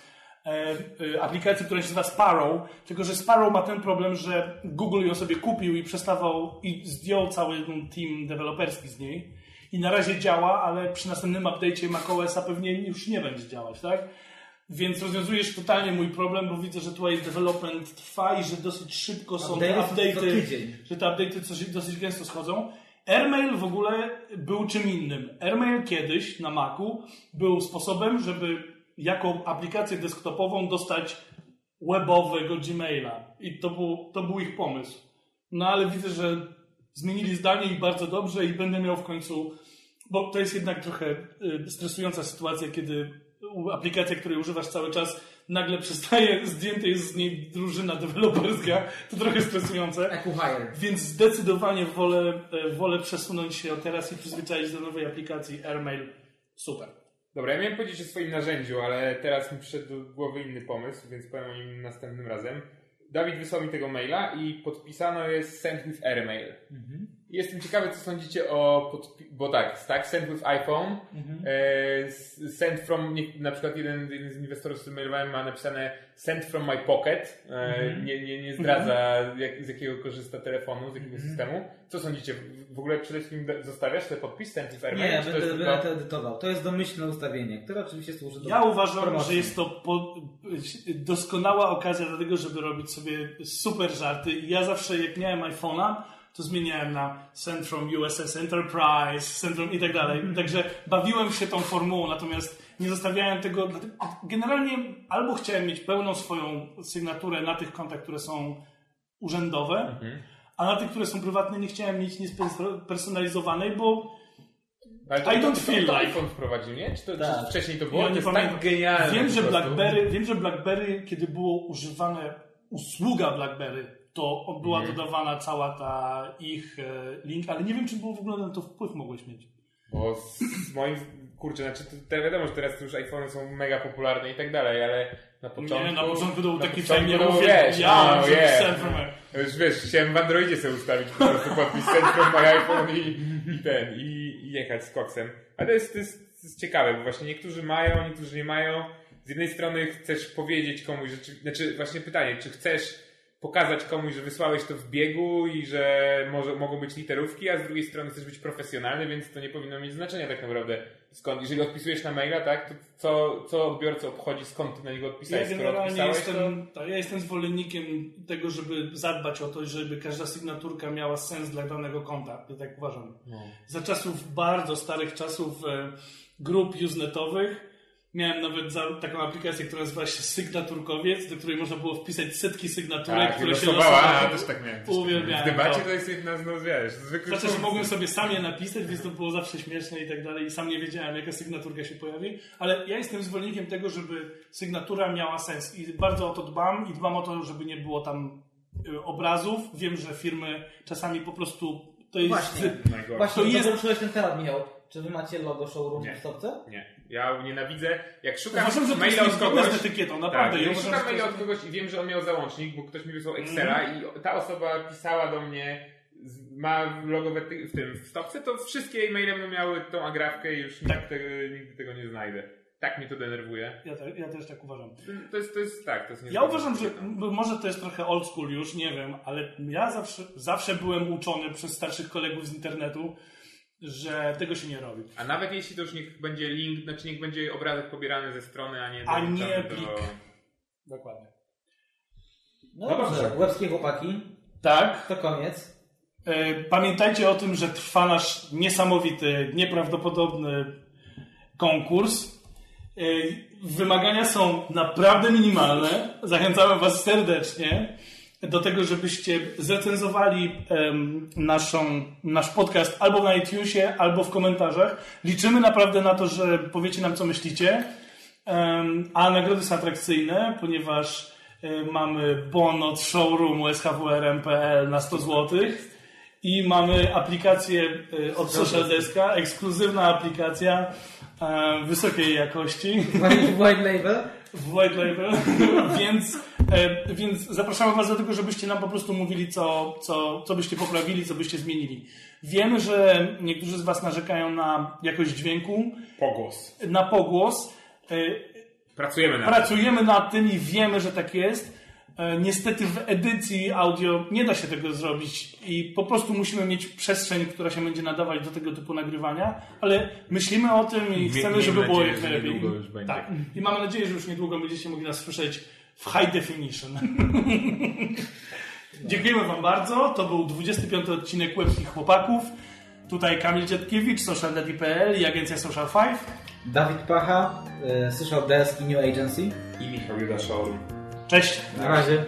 e, e, aplikacji, która się nazywa Sparrow, tylko że Sparrow ma ten problem, że Google ją sobie kupił i przestawał i zdjął cały team deweloperski z niej i na razie działa, ale przy następnym update'cie macOSa pewnie już nie będzie działać, tak? Więc rozwiązujesz totalnie mój problem, bo widzę, że tutaj development trwa i że dosyć szybko są te Update'y że te update'y coś, dosyć gęsto schodzą. Airmail w ogóle był czym innym. Airmail kiedyś na Macu był sposobem, żeby jako aplikację desktopową dostać webowego Gmaila. I to był, to był ich pomysł. No ale widzę, że zmienili zdanie i bardzo dobrze i będę miał w końcu, bo to jest jednak trochę y, stresująca sytuacja, kiedy aplikacja, której używasz cały czas, nagle przestaje, zdjęte jest z niej drużyna deweloperska. To trochę stresujące. Więc zdecydowanie wolę, e, wolę przesunąć się teraz i przyzwyczaić do nowej aplikacji Airmail. Super. Dobra, ja miałem powiedzieć o swoim narzędziu, ale teraz mi przyszedł do głowy inny pomysł, więc powiem o nim następnym razem. Dawid wysłał mi tego maila i podpisano jest Send with Airmail. Jestem ciekawy, co sądzicie o podpi- bo tak, tak, Send with iPhone, e, s- Send from, nie, na przykład jeden, jeden z inwestorów, z którym mailowałem ma napisane Send from my pocket, e, nie, nie, nie zdradza jak, z jakiego korzysta telefonu, z jakiego systemu. Co sądzicie? W- ogóle przede wszystkim zostawiasz ten podpis Send with Airmail? Nie, to będę, będę tylko... to edytował. To jest domyślne ustawienie, które oczywiście służy do Ja uważam, promocji. że jest to po, doskonała okazja do tego, żeby robić sobie super żarty. I Ja zawsze, jak miałem iPhone'a, to zmieniałem na Send from USS Enterprise, Send from i tak dalej. Także bawiłem się tą formułą, natomiast nie zostawiałem tego. Generalnie albo chciałem mieć pełną swoją sygnaturę na tych kontach, które są urzędowe, a na tych, które są prywatne, nie chciałem mieć niespersonalizowanej, bo Ale to, I don't to, feel to, to like. iPhone wprowadził, nie? Czy to Tak. czy wcześniej to Ja było? nie to jest tak genialne. Wiem, że. BlackBerry, wiem, że BlackBerry, kiedy było używane usługa BlackBerry, to była Mhm. dodawana cała ta ich e, link, ale nie wiem, czy było w ogóle na to wpływ mogłeś mieć. Bo z, moim... Kurczę, znaczy to, wiadomo, że teraz już iPhony są mega popularne i tak dalej, ale na początku... nie, na początku to był taki mówię, wiesz, ja, no, yeah. a- Już wiesz, chciałem w Androidzie sobie ustawić po prostu podpis my iPhone i, i ten, i, i jechać z koksem. Ale to jest, to, jest, to jest ciekawe, bo właśnie niektórzy mają, niektórzy nie mają. Z jednej strony chcesz powiedzieć komuś, że, czy, znaczy właśnie pytanie, czy chcesz pokazać komuś, że wysłałeś to w biegu i że może, mogą być literówki, a z drugiej strony chcesz być profesjonalny, więc to nie powinno mieć znaczenia tak naprawdę. Skąd, jeżeli odpisujesz na maila, tak, to co, co odbiorcę obchodzi, skąd ty na niego Ja odpisałeś? Skoro generalnie jestem, tak, ja jestem zwolennikiem tego, żeby zadbać o to, żeby każda sygnaturka miała sens dla danego konta. Ja tak uważam. No. Za czasów bardzo starych czasów e, grup usenetowych miałem nawet za, taką aplikację, która nazywa się Sygnaturkowiec, do której można było wpisać setki sygnaturek, Tak, które się losowała, a losowały. też tak miałem. też tak Uwielbiałem miałem. W debacie to. jest jedna z, no wiesz, zwykłych Znaczy, że funkcji. mogłem sobie sam je napisać, więc to było zawsze śmieszne i tak dalej. I sam nie wiedziałem, jaka sygnaturka się pojawi. Ale ja jestem zwolennikiem tego, żeby sygnatura miała sens. I bardzo o to dbam. I dbam o to, żeby nie było tam y, obrazów. Wiem, że firmy czasami po prostu to jest... Właśnie. Najgorsze. Właśnie, To to jest- poruszyłeś ten temat, Michał. Czy wy macie logo showroom Nie. w stopce? Nie. Ja nienawidzę, jak szukam Uważam, maila od kogoś... z etykietą, naprawdę. Tak, ja jak uważam, szukam maila od kogoś i wiem, że on miał załącznik, bo ktoś mi wysłał Excela i ta osoba pisała do mnie, ma logo w, tym w stopce, to wszystkie e-maile będą miały tą agrafkę i już Tak. nigdy, tego, nigdy tego nie znajdę. Tak mnie to denerwuje. Ja, te, ja też tak uważam. To jest, to jest tak, to jest Ja uważam, że może to jest trochę old school już, nie wiem, ale ja zawsze, zawsze byłem uczony przez starszych kolegów z internetu, że tego się nie robi. A nawet jeśli to już niech będzie link, znaczy niech będzie obrazek pobierany ze strony, a nie A dołączany nie do... plik. Dokładnie. No Dobrze. dobrze, łebskie chłopaki, Tak. to koniec. E, Pamiętajcie o tym, że trwa nasz niesamowity, nieprawdopodobny konkurs. E, Wymagania są naprawdę minimalne. Zachęcamy Was serdecznie do tego, żebyście zrecenzowali em, naszą, nasz podcast albo na iTunesie, albo w komentarzach. Liczymy naprawdę na to, że powiecie nam, co myślicie. Em, A nagrody są atrakcyjne, ponieważ e, mamy bon od showroomu SHWRM.pl na 100 zł i mamy aplikację e, od Social Deska, ekskluzywna aplikacja e, wysokiej jakości White label. w White Label, [laughs] więc, e, więc zapraszamy Was do tego, żebyście nam po prostu mówili, co, co, co byście poprawili, co byście zmienili. Wiemy, że niektórzy z Was narzekają na jakość dźwięku, Pogłos. na pogłos. Pracujemy na Pracujemy nad tym i wiemy, że tak jest. E, Niestety w edycji audio nie da się tego zrobić i po prostu musimy mieć przestrzeń, która się będzie nadawać do tego typu nagrywania, ale myślimy o tym i chcemy, miejmy żeby było jak najlepiej. Tak. I mamy nadzieję, że już niedługo będziecie mogli nas słyszeć w high definition. [laughs] Dziękujemy Wam bardzo. To był 25 odcinek Łebskich Chłopaków. Tutaj Kamil Dziadkiewicz, socialdaddy.pl i agencja Social 5. Dawid Pacha, e, Social Desk i New Agency. I Michał Judaszoł. Cześć! Na razie.